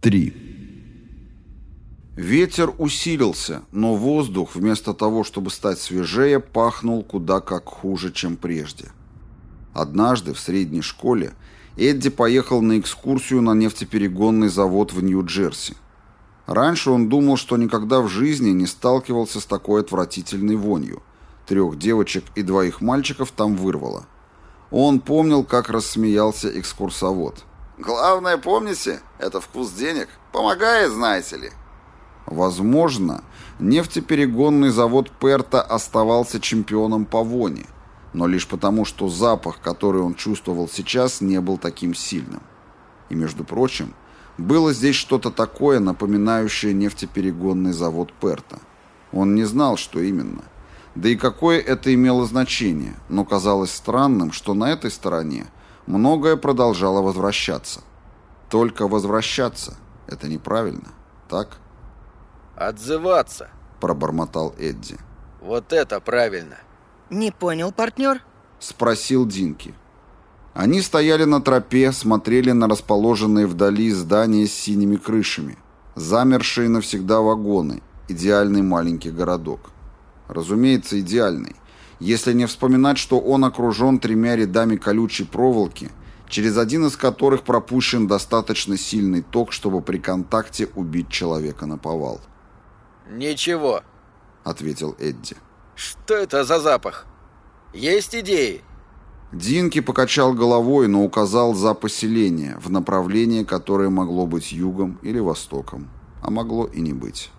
3. Ветер усилился, но воздух, вместо того, чтобы стать свежее, пахнул куда как хуже, чем прежде. Однажды в средней школе Эдди поехал на экскурсию на нефтеперегонный завод в Нью-Джерси. Раньше он думал, что никогда в жизни не сталкивался с такой отвратительной вонью. Трех девочек и двоих мальчиков там вырвало. Он помнил, как рассмеялся экскурсовод – Главное, помните, это вкус денег. Помогает, знаете ли. Возможно, нефтеперегонный завод Перта оставался чемпионом по воне, но лишь потому, что запах, который он чувствовал сейчас, не был таким сильным. И, между прочим, было здесь что-то такое, напоминающее нефтеперегонный завод Перта. Он не знал, что именно. Да и какое это имело значение, но казалось странным, что на этой стороне – многое продолжало возвращаться. Только возвращаться – это неправильно, так? «Отзываться», – пробормотал Эдди. «Вот это правильно». «Не понял, партнер?» – спросил Динки. Они стояли на тропе, смотрели на расположенные вдали здания с синими крышами, замершие навсегда вагоны, идеальный маленький городок. Разумеется, идеальный – если не вспоминать, что он окружен тремя рядами колючей проволоки, через один из которых пропущен достаточно сильный ток, чтобы при контакте убить человека на повал. «Ничего», — ответил Эдди. «Что это за запах? Есть идеи?» Динки покачал головой, но указал за поселение, в направлении, которое могло быть югом или востоком, а могло и не быть.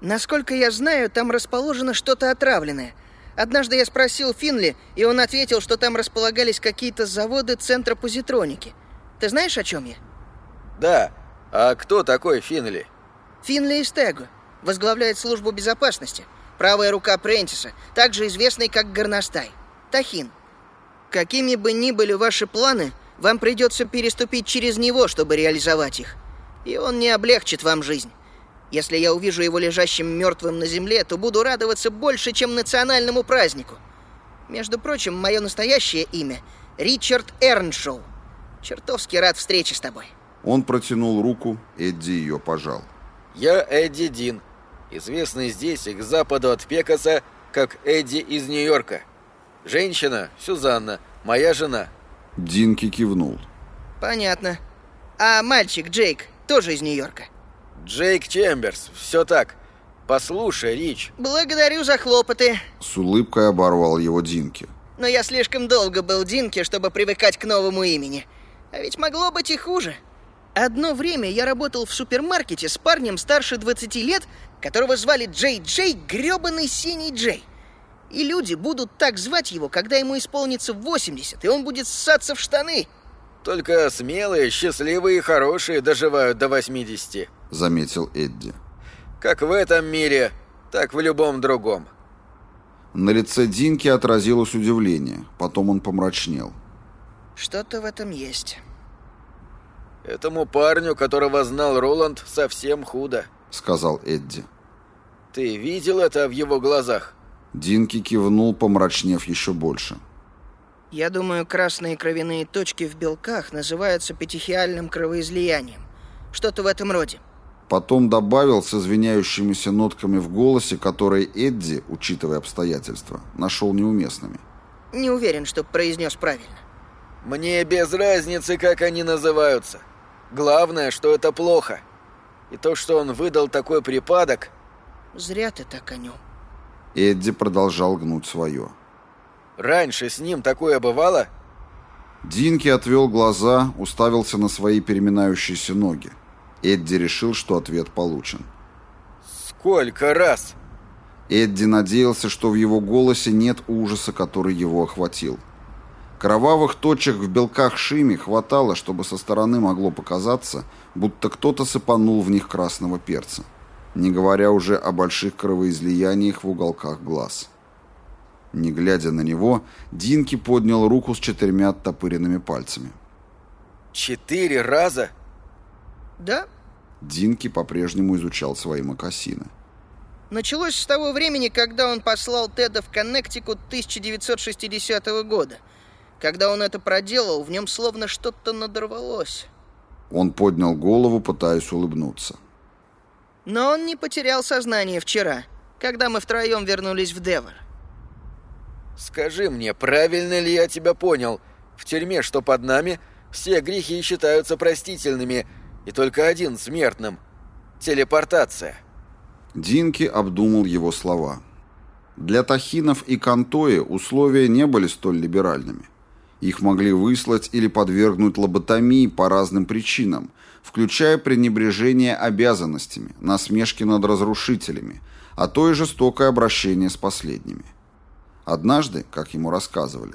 «Насколько я знаю, там расположено что-то отравленное — Однажды я спросил Финли, и он ответил, что там располагались какие-то заводы центра позитроники. Ты знаешь, о чем я? Да. А кто такой Финли? Финли Истего. Возглавляет службу безопасности. Правая рука Прентиса, также известный как Горностай. Тахин. Какими бы ни были ваши планы, вам придется переступить через него, чтобы реализовать их. И он не облегчит вам жизнь. Если я увижу его лежащим мертвым на земле, то буду радоваться больше, чем национальному празднику. Между прочим, мое настоящее имя — Ричард Эрншоу. Чертовски рад встрече с тобой. Он протянул руку, Эдди ее пожал. Я Эдди Дин, известный здесь и к западу от Пекаса, как Эдди из Нью-Йорка. Женщина, Сюзанна, моя жена. Динки кивнул. Понятно. А мальчик Джейк тоже из Нью-Йорка? Джейк Чемберс, все так. Послушай, Рич. Благодарю за хлопоты. С улыбкой оборвал его Динки. Но я слишком долго был Динки, чтобы привыкать к новому имени. А ведь могло быть и хуже. Одно время я работал в супермаркете с парнем старше 20 лет, которого звали Джей Джей, грёбаный синий Джей. И люди будут так звать его, когда ему исполнится 80, и он будет ссаться в штаны. Только смелые, счастливые и хорошие доживают до 80 заметил Эдди. «Как в этом мире, так в любом другом». На лице Динки отразилось удивление, потом он помрачнел. «Что-то в этом есть». «Этому парню, которого знал Роланд, совсем худо», — сказал Эдди. «Ты видел это в его глазах?» Динки кивнул, помрачнев еще больше. «Я думаю, красные кровяные точки в белках называются петихиальным кровоизлиянием. Что-то в этом роде. Потом добавил с извиняющимися нотками в голосе, которые Эдди, учитывая обстоятельства, нашел неуместными. Не уверен, что произнес правильно. Мне без разницы, как они называются. Главное, что это плохо. И то, что он выдал такой припадок... Зря ты так о нем. Эдди продолжал гнуть свое. Раньше с ним такое бывало? Динки отвел глаза, уставился на свои переминающиеся ноги. Эдди решил, что ответ получен. «Сколько раз?» Эдди надеялся, что в его голосе нет ужаса, который его охватил. Кровавых точек в белках Шими хватало, чтобы со стороны могло показаться, будто кто-то сыпанул в них красного перца, не говоря уже о больших кровоизлияниях в уголках глаз. Не глядя на него, Динки поднял руку с четырьмя оттопыренными пальцами. «Четыре раза?» «Да, Динки по-прежнему изучал свои мокасины. Началось с того времени, когда он послал Теда в Коннектикут 1960 года. Когда он это проделал, в нем словно что-то надорвалось. Он поднял голову, пытаясь улыбнуться. Но он не потерял сознание вчера, когда мы втроем вернулись в Девор. Скажи мне, правильно ли я тебя понял? В тюрьме, что под нами, все грехи считаются простительными, и только один смертным — телепортация. Динки обдумал его слова. Для тахинов и кантои условия не были столь либеральными. Их могли выслать или подвергнуть лоботомии по разным причинам, включая пренебрежение обязанностями, насмешки над разрушителями, а то и жестокое обращение с последними. Однажды, как ему рассказывали,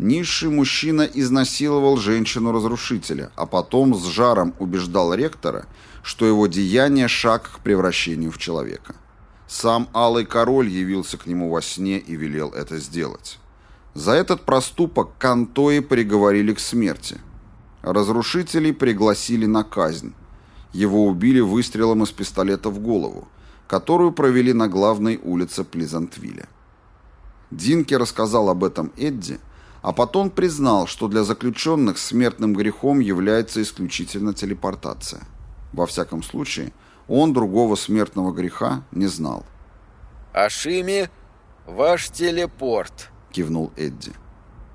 низший мужчина изнасиловал женщину-разрушителя, а потом с жаром убеждал ректора, что его деяние – шаг к превращению в человека. Сам Алый Король явился к нему во сне и велел это сделать. За этот проступок Кантои приговорили к смерти. Разрушителей пригласили на казнь. Его убили выстрелом из пистолета в голову, которую провели на главной улице Плизантвилля. Динки рассказал об этом Эдди, а потом признал, что для заключенных смертным грехом является исключительно телепортация. Во всяком случае, он другого смертного греха не знал. «Ашими, ваш телепорт», — кивнул Эдди.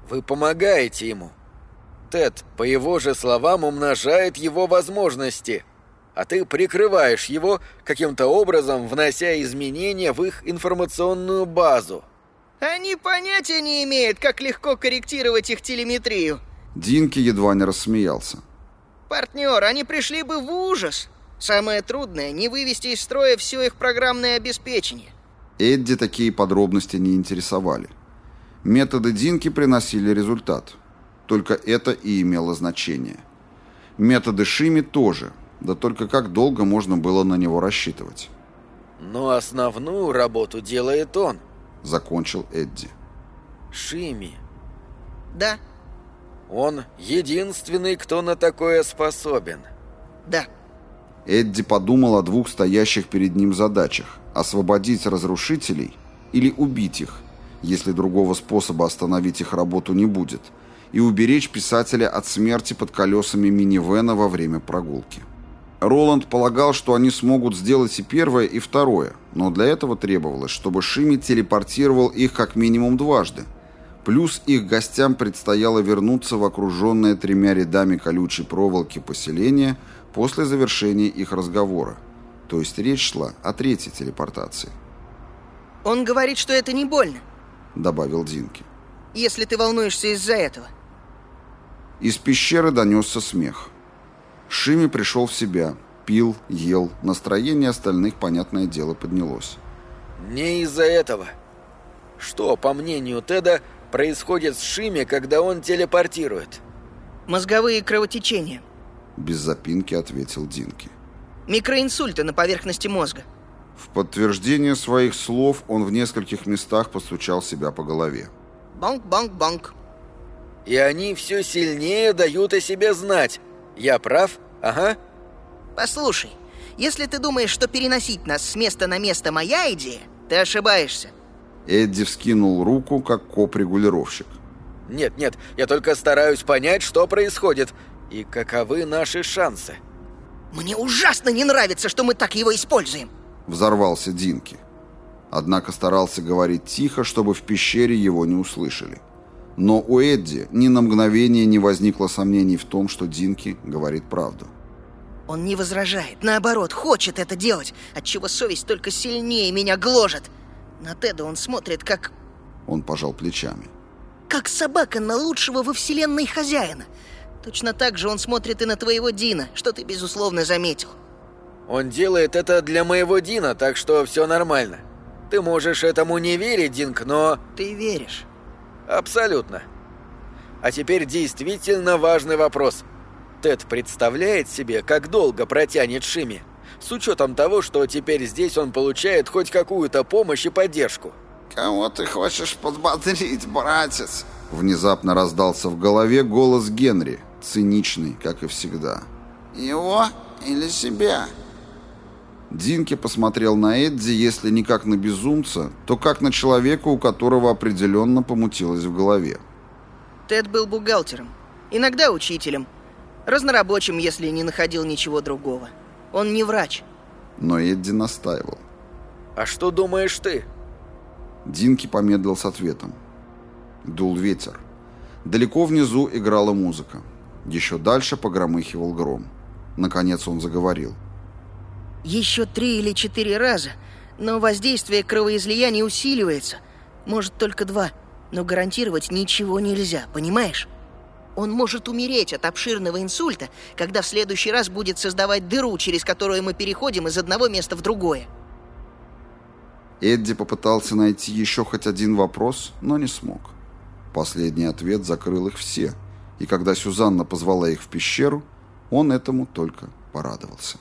«Вы помогаете ему. Тед, по его же словам, умножает его возможности, а ты прикрываешь его, каким-то образом внося изменения в их информационную базу». Они понятия не имеют, как легко корректировать их телеметрию. Динки едва не рассмеялся. Партнер, они пришли бы в ужас. Самое трудное — не вывести из строя все их программное обеспечение. Эдди такие подробности не интересовали. Методы Динки приносили результат. Только это и имело значение. Методы Шими тоже, да только как долго можно было на него рассчитывать. Но основную работу делает он — закончил Эдди. Шими. Да. Он единственный, кто на такое способен. Да. Эдди подумал о двух стоящих перед ним задачах – освободить разрушителей или убить их, если другого способа остановить их работу не будет, и уберечь писателя от смерти под колесами минивэна во время прогулки. Роланд полагал, что они смогут сделать и первое, и второе, но для этого требовалось, чтобы Шими телепортировал их как минимум дважды. Плюс их гостям предстояло вернуться в окруженное тремя рядами колючей проволоки поселение после завершения их разговора. То есть речь шла о третьей телепортации. «Он говорит, что это не больно», — добавил Динки. «Если ты волнуешься из-за этого». Из пещеры донесся смех. Шими пришел в себя, пил, ел, настроение остальных, понятное дело, поднялось. «Не из-за этого. Что, по мнению Теда, происходит с Шими, когда он телепортирует?» «Мозговые кровотечения», — без запинки ответил Динки. «Микроинсульты на поверхности мозга». В подтверждение своих слов он в нескольких местах постучал себя по голове. «Бонк-бонк-бонк». «И они все сильнее дают о себе знать. Я прав? Ага». Послушай, если ты думаешь, что переносить нас с места на место моя идея, ты ошибаешься. Эдди вскинул руку, как коп-регулировщик. Нет, нет, я только стараюсь понять, что происходит и каковы наши шансы. Мне ужасно не нравится, что мы так его используем. Взорвался Динки. Однако старался говорить тихо, чтобы в пещере его не услышали. Но у Эдди ни на мгновение не возникло сомнений в том, что Динки говорит правду. Он не возражает, наоборот, хочет это делать, отчего совесть только сильнее меня гложет. На Теда он смотрит как... Он пожал плечами. Как собака на лучшего во вселенной хозяина. Точно так же он смотрит и на твоего Дина, что ты, безусловно, заметил. Он делает это для моего Дина, так что все нормально. Ты можешь этому не верить, Динк, но... Ты веришь. Абсолютно. А теперь действительно важный вопрос – Тед представляет себе, как долго протянет Шими, с учетом того, что теперь здесь он получает хоть какую-то помощь и поддержку. «Кого ты хочешь подбодрить, братец?» Внезапно раздался в голове голос Генри, циничный, как и всегда. «Его или себя?» Динки посмотрел на Эдди, если не как на безумца, то как на человека, у которого определенно помутилось в голове. Тед был бухгалтером, иногда учителем, Разнорабочим, если не находил ничего другого. Он не врач. Но Эдди настаивал. А что думаешь ты? Динки помедлил с ответом. Дул ветер. Далеко внизу играла музыка. Еще дальше погромыхивал гром. Наконец он заговорил. Еще три или четыре раза, но воздействие кровоизлияния усиливается. Может, только два. Но гарантировать ничего нельзя, понимаешь? Он может умереть от обширного инсульта, когда в следующий раз будет создавать дыру, через которую мы переходим из одного места в другое. Эдди попытался найти еще хоть один вопрос, но не смог. Последний ответ закрыл их все, и когда Сюзанна позвала их в пещеру, он этому только порадовался.